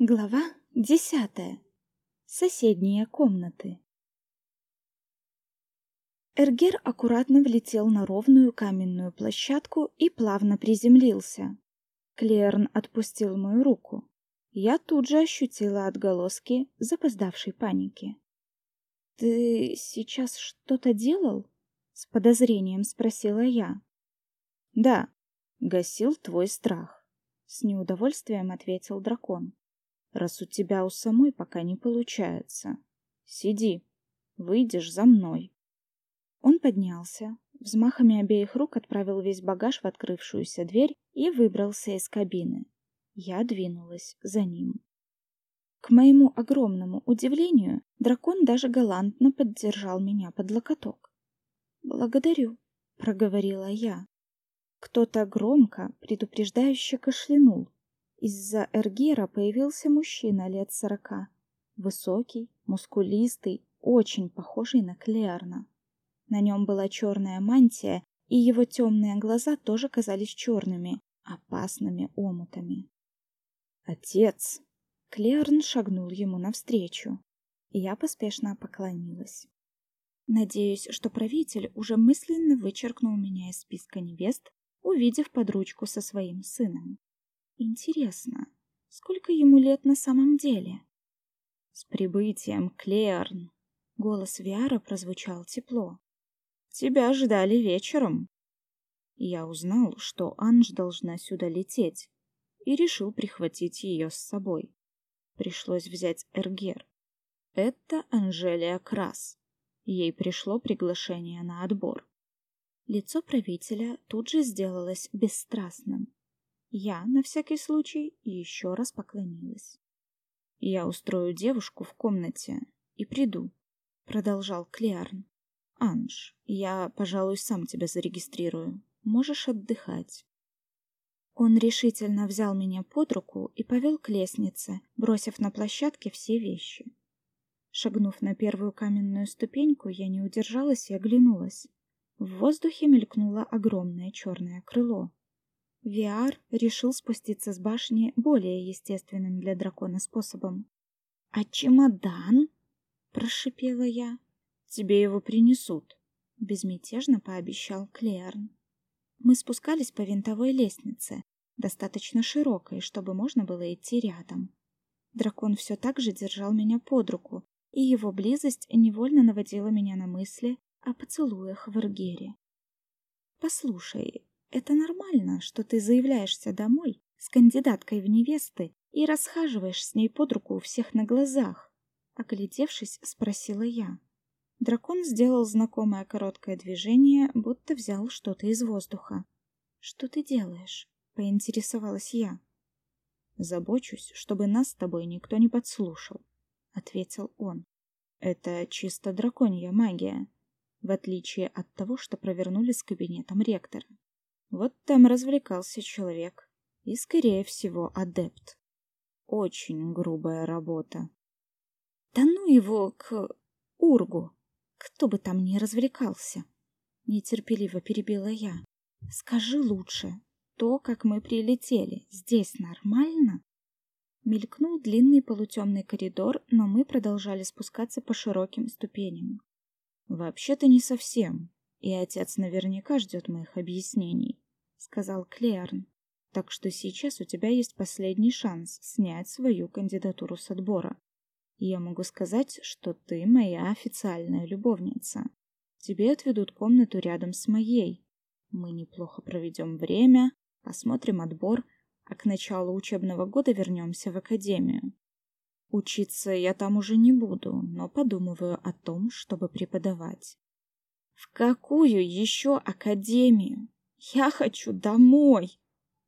Глава десятая. Соседние комнаты. Эргер аккуратно влетел на ровную каменную площадку и плавно приземлился. Клерн отпустил мою руку. Я тут же ощутила отголоски запоздавшей паники. «Ты сейчас что-то делал?» — с подозрением спросила я. «Да, гасил твой страх», — с неудовольствием ответил дракон раз у тебя у самой пока не получается. Сиди, выйдешь за мной. Он поднялся, взмахами обеих рук отправил весь багаж в открывшуюся дверь и выбрался из кабины. Я двинулась за ним. К моему огромному удивлению, дракон даже галантно поддержал меня под локоток. «Благодарю», — проговорила я. Кто-то громко, предупреждающе кашлянул, из-за Эргера появился мужчина лет сорока. Высокий, мускулистый, очень похожий на Клеарна. На нем была черная мантия, и его темные глаза тоже казались черными, опасными омутами. «Отец!» Клеарн шагнул ему навстречу. Я поспешно поклонилась. Надеюсь, что правитель уже мысленно вычеркнул меня из списка невест, увидев под ручку со своим сыном. Интересно, сколько ему лет на самом деле? С прибытием, Клеарн. Голос Виара прозвучал тепло. Тебя ждали вечером. Я узнал, что Анж должна сюда лететь, и решил прихватить ее с собой. Пришлось взять Эргер. Это Анжелия Крас. Ей пришло приглашение на отбор. Лицо правителя тут же сделалось бесстрастным. Я, на всякий случай, еще раз поклонилась. «Я устрою девушку в комнате и приду», — продолжал Клеарн. «Анж, я, пожалуй, сам тебя зарегистрирую. Можешь отдыхать». Он решительно взял меня под руку и повел к лестнице, бросив на площадке все вещи. Шагнув на первую каменную ступеньку, я не удержалась и оглянулась. В воздухе мелькнуло огромное черное крыло. Виар решил спуститься с башни более естественным для дракона способом. «А чемодан?» — прошипела я. «Тебе его принесут», — безмятежно пообещал Клеарн. Мы спускались по винтовой лестнице, достаточно широкой, чтобы можно было идти рядом. Дракон все так же держал меня под руку, и его близость невольно наводила меня на мысли о поцелуях в Эргере. «Послушай, это нормально, что ты заявляешься домой с кандидаткой в невесты и расхаживаешь с ней под руку у всех на глазах. Оглядевшись, спросила я. Дракон сделал знакомое короткое движение, будто взял что-то из воздуха. «Что ты делаешь?» — поинтересовалась я. «Забочусь, чтобы нас с тобой никто не подслушал», — ответил он. «Это чисто драконья магия, в отличие от того, что провернули с кабинетом ректора. Вот там развлекался человек. И, скорее всего, адепт. Очень грубая работа. Да ну его к Ургу! Кто бы там ни развлекался! Нетерпеливо перебила я. Скажи лучше, то, как мы прилетели, здесь нормально? Мелькнул длинный полутемный коридор, но мы продолжали спускаться по широким ступеням. Вообще-то не совсем и отец наверняка ждет моих объяснений», — сказал Клеарн. «Так что сейчас у тебя есть последний шанс снять свою кандидатуру с отбора. Я могу сказать, что ты моя официальная любовница. Тебе отведут комнату рядом с моей. Мы неплохо проведем время, посмотрим отбор, а к началу учебного года вернемся в академию. Учиться я там уже не буду, но подумываю о том, чтобы преподавать. В какую еще академию? Я хочу домой,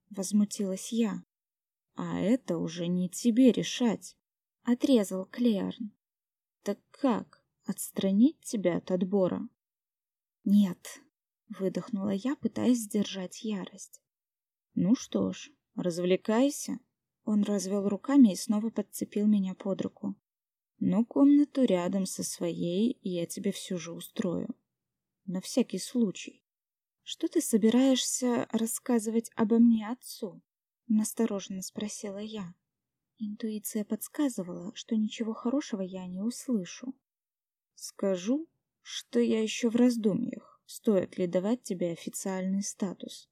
возмутилась я. А это уже не тебе решать, отрезал Клеарн. Так как, отстранить тебя от отбора? Нет, выдохнула я, пытаясь сдержать ярость. Ну что ж, развлекайся. Он развел руками и снова подцепил меня под руку. Но комнату рядом со своей я тебе все же устрою на всякий случай. Что ты собираешься рассказывать обо мне отцу? Настороженно спросила я. Интуиция подсказывала, что ничего хорошего я не услышу. Скажу, что я еще в раздумьях, стоит ли давать тебе официальный статус.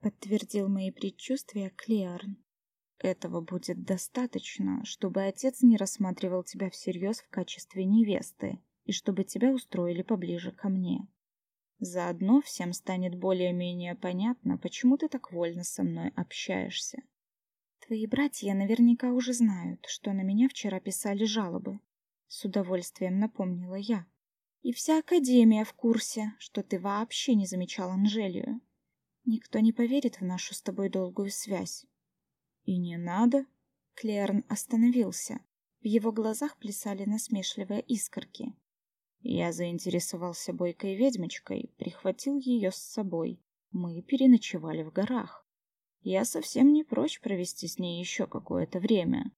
Подтвердил мои предчувствия Клеарн. Этого будет достаточно, чтобы отец не рассматривал тебя всерьез в качестве невесты и чтобы тебя устроили поближе ко мне. Заодно всем станет более-менее понятно, почему ты так вольно со мной общаешься. Твои братья наверняка уже знают, что на меня вчера писали жалобы. С удовольствием напомнила я. И вся Академия в курсе, что ты вообще не замечал Анжелию. Никто не поверит в нашу с тобой долгую связь. И не надо. Клерн остановился. В его глазах плясали насмешливые искорки. Я заинтересовался бойкой ведьмочкой, прихватил ее с собой. Мы переночевали в горах. Я совсем не прочь провести с ней еще какое-то время.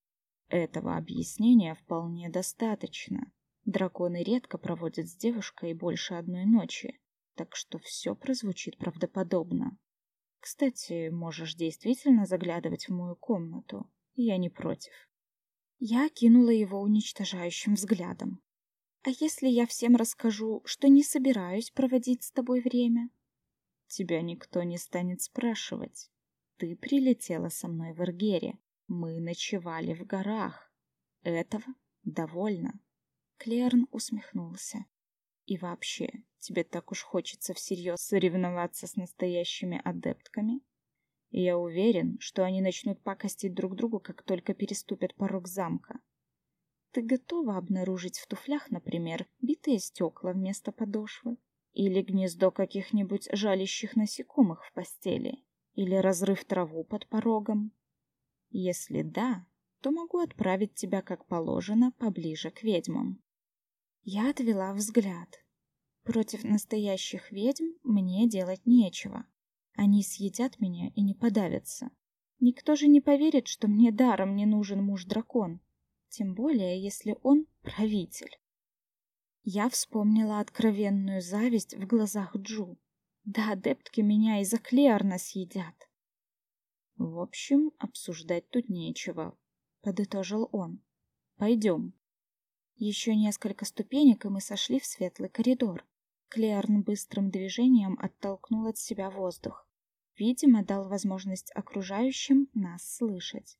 Этого объяснения вполне достаточно. Драконы редко проводят с девушкой больше одной ночи, так что все прозвучит правдоподобно. Кстати, можешь действительно заглядывать в мою комнату. Я не против. Я кинула его уничтожающим взглядом. А если я всем расскажу, что не собираюсь проводить с тобой время? Тебя никто не станет спрашивать. Ты прилетела со мной в Эргере. Мы ночевали в горах. Этого довольно. Клерн усмехнулся. И вообще, тебе так уж хочется всерьез соревноваться с настоящими адептками? я уверен, что они начнут пакостить друг другу, как только переступят порог замка. Ты готова обнаружить в туфлях, например, битые стекла вместо подошвы? Или гнездо каких-нибудь жалящих насекомых в постели? Или разрыв траву под порогом? Если да, то могу отправить тебя, как положено, поближе к ведьмам. Я отвела взгляд. Против настоящих ведьм мне делать нечего. Они съедят меня и не подавятся. Никто же не поверит, что мне даром не нужен муж-дракон. Тем более, если он правитель. Я вспомнила откровенную зависть в глазах Джу. Да адептки меня из-за Клеарна съедят. В общем, обсуждать тут нечего, подытожил он. Пойдем. Еще несколько ступенек, и мы сошли в светлый коридор. Клеарн быстрым движением оттолкнул от себя воздух. Видимо, дал возможность окружающим нас слышать.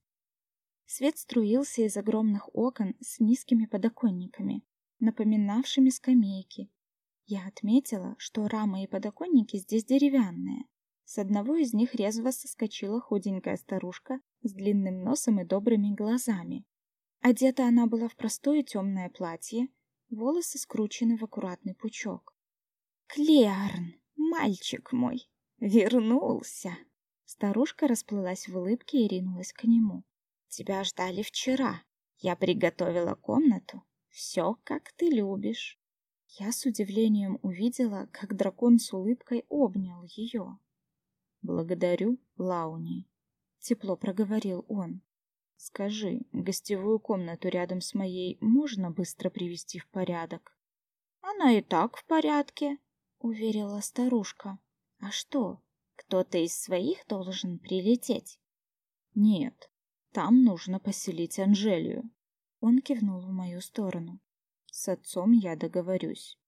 Свет струился из огромных окон с низкими подоконниками, напоминавшими скамейки, я отметила, что рамы и подоконники здесь деревянные. С одного из них резво соскочила худенькая старушка с длинным носом и добрыми глазами. Одета она была в простое темное платье, волосы скручены в аккуратный пучок. «Клеарн, мальчик мой, вернулся!» Старушка расплылась в улыбке и ринулась к нему. «Тебя ждали вчера. Я приготовила комнату. Все, как ты любишь». Я с удивлением увидела, как дракон с улыбкой обнял ее. «Благодарю, Лауни», — тепло проговорил он. «Скажи, гостевую комнату рядом с моей можно быстро привести в порядок?» «Она и так в порядке», — уверила старушка. «А что, кто-то из своих должен прилететь?» «Нет, там нужно поселить Анжелию». Он кивнул в мою сторону. С отцом я договорюсь.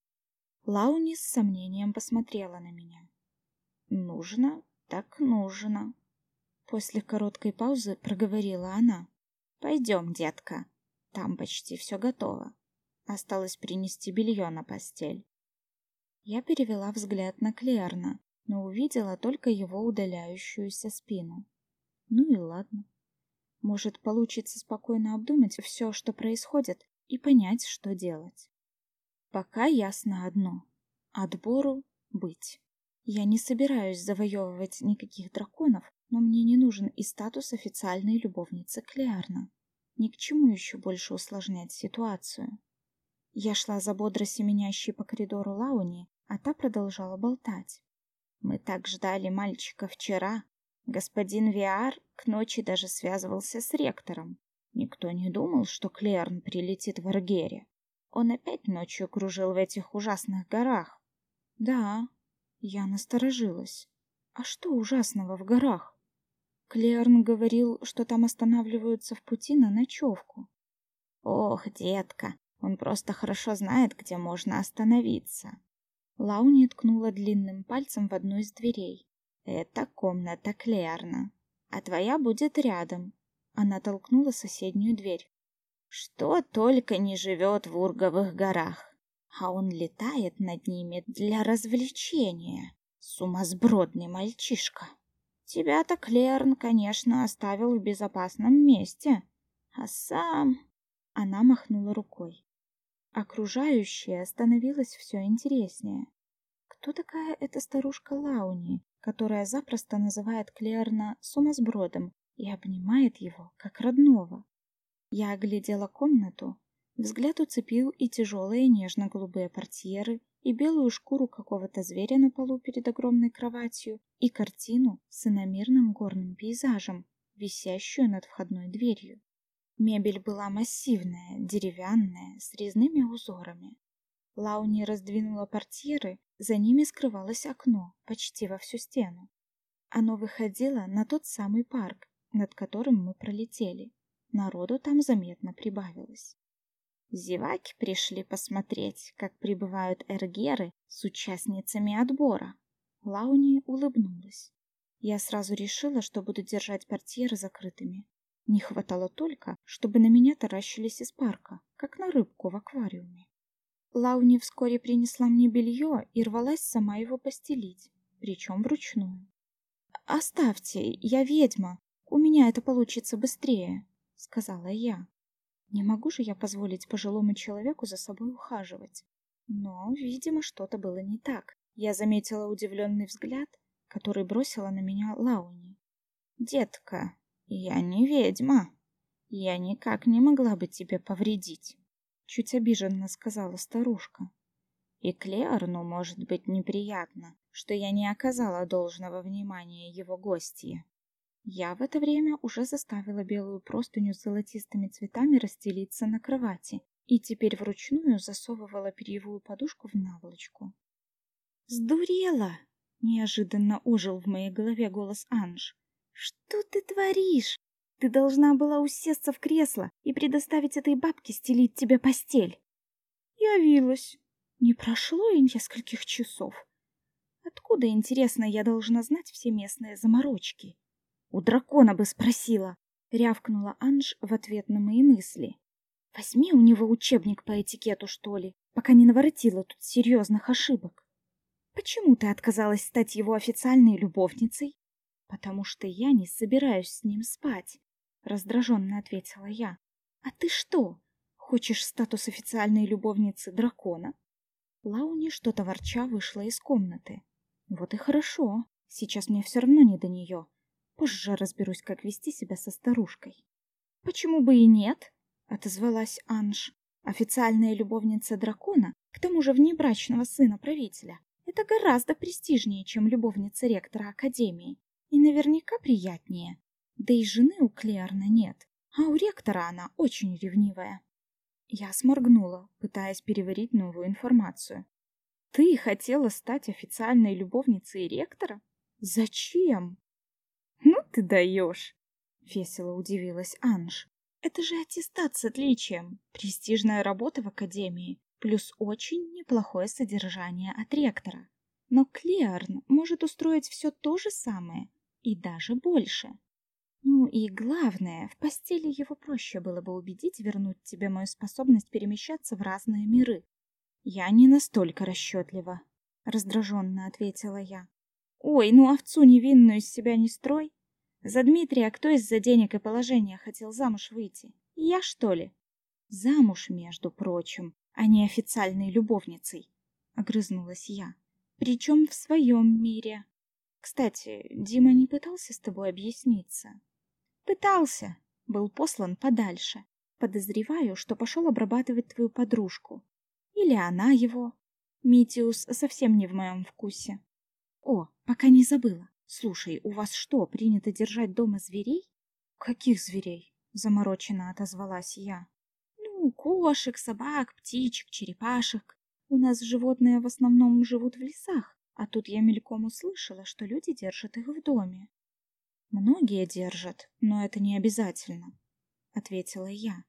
Лауни с сомнением посмотрела на меня. Нужно, так нужно. После короткой паузы проговорила она. Пойдем, детка. Там почти все готово. Осталось принести белье на постель. Я перевела взгляд на Клеарна, но увидела только его удаляющуюся спину. Ну и ладно. Может, получится спокойно обдумать все, что происходит, и понять, что делать. Пока ясно одно — отбору быть. Я не собираюсь завоевывать никаких драконов, но мне не нужен и статус официальной любовницы Клеарна. Ни к чему еще больше усложнять ситуацию. Я шла за бодро семенящей по коридору Лауни, а та продолжала болтать. Мы так ждали мальчика вчера. Господин Виар к ночи даже связывался с ректором. Никто не думал, что Клерн прилетит в Аргере. Он опять ночью кружил в этих ужасных горах. Да, я насторожилась. А что ужасного в горах? Клерн говорил, что там останавливаются в пути на ночевку. Ох, детка, он просто хорошо знает, где можно остановиться. Лауни ткнула длинным пальцем в одну из дверей. Это комната Клерна, а твоя будет рядом. Она толкнула соседнюю дверь. Что только не живет в Урговых горах, а он летает над ними для развлечения. Сумасбродный мальчишка. Тебя-то Клерн, конечно, оставил в безопасном месте, а сам... Она махнула рукой. Окружающее становилось все интереснее. Кто такая эта старушка Лауни, которая запросто называет Клерна сумасбродом и обнимает его, как родного? Я оглядела комнату, взгляд уцепил и тяжелые нежно-голубые портьеры, и белую шкуру какого-то зверя на полу перед огромной кроватью, и картину с иномерным горным пейзажем, висящую над входной дверью. Мебель была массивная, деревянная, с резными узорами. Лауни раздвинула портьеры, за ними скрывалось окно, почти во всю стену. Оно выходило на тот самый парк, над которым мы пролетели. Народу там заметно прибавилось. Зеваки пришли посмотреть, как прибывают эргеры с участницами отбора. Лауни улыбнулась. Я сразу решила, что буду держать портьеры закрытыми. Не хватало только, чтобы на меня таращились из парка, как на рыбку в аквариуме. Лауни вскоре принесла мне белье и рвалась сама его постелить, причем вручную. «Оставьте, я ведьма, у меня это получится быстрее», — сказала я. Не могу же я позволить пожилому человеку за собой ухаживать. Но, видимо, что-то было не так. Я заметила удивленный взгляд, который бросила на меня Лауни. «Детка, «Я не ведьма. Я никак не могла бы тебе повредить», — чуть обиженно сказала старушка. «И Клеорну может быть неприятно, что я не оказала должного внимания его гостье». Я в это время уже заставила белую простыню с золотистыми цветами расстелиться на кровати и теперь вручную засовывала перьевую подушку в наволочку. «Сдурела!» — неожиданно ожил в моей голове голос Анж. «Что ты творишь? Ты должна была усесться в кресло и предоставить этой бабке стелить тебе постель». «Явилась. Не прошло и нескольких часов. Откуда, интересно, я должна знать все местные заморочки?» «У дракона бы спросила», — рявкнула Анж в ответ на мои мысли. «Возьми у него учебник по этикету, что ли, пока не наворотила тут серьезных ошибок. Почему ты отказалась стать его официальной любовницей?» «Потому что я не собираюсь с ним спать», — раздраженно ответила я. «А ты что, хочешь статус официальной любовницы дракона?» Лауни что-то ворча вышла из комнаты. «Вот и хорошо, сейчас мне все равно не до нее. Позже разберусь, как вести себя со старушкой». «Почему бы и нет?» — отозвалась Анж. «Официальная любовница дракона, к тому же внебрачного сына правителя, это гораздо престижнее, чем любовница ректора Академии. И наверняка приятнее. Да и жены у Клеарна нет, а у ректора она очень ревнивая. Я сморгнула, пытаясь переварить новую информацию. Ты хотела стать официальной любовницей ректора? Зачем? Ну ты даешь! Весело удивилась Анж. Это же аттестат с отличием, престижная работа в академии, плюс очень неплохое содержание от ректора. Но Клеарн может устроить все то же самое, и даже больше. Ну и главное, в постели его проще было бы убедить вернуть тебе мою способность перемещаться в разные миры. Я не настолько расчетлива, раздраженно ответила я. Ой, ну овцу невинную из себя не строй. За Дмитрия кто из-за денег и положения хотел замуж выйти? Я, что ли? Замуж, между прочим, а не официальной любовницей, огрызнулась я. Причем в своем мире. Кстати, Дима не пытался с тобой объясниться? Пытался. Был послан подальше. Подозреваю, что пошел обрабатывать твою подружку. Или она его. Митиус совсем не в моем вкусе. О, пока не забыла. Слушай, у вас что, принято держать дома зверей? Каких зверей? Замороченно отозвалась я. Ну, кошек, собак, птичек, черепашек. У нас животные в основном живут в лесах. А тут я мельком услышала, что люди держат их в доме. Многие держат, но это не обязательно, ответила я.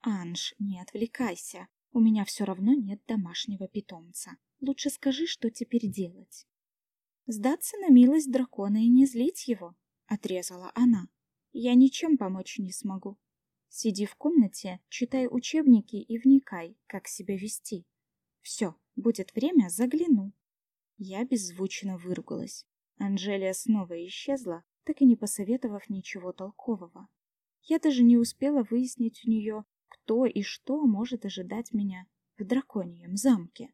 Анж, не отвлекайся. У меня все равно нет домашнего питомца. Лучше скажи, что теперь делать. Сдаться на милость дракона и не злить его, отрезала она. Я ничем помочь не смогу. Сиди в комнате, читай учебники и вникай, как себя вести. Все, будет время, загляну. Я беззвучно выругалась. Анжелия снова исчезла, так и не посоветовав ничего толкового. Я даже не успела выяснить у нее, кто и что может ожидать меня в драконьем замке.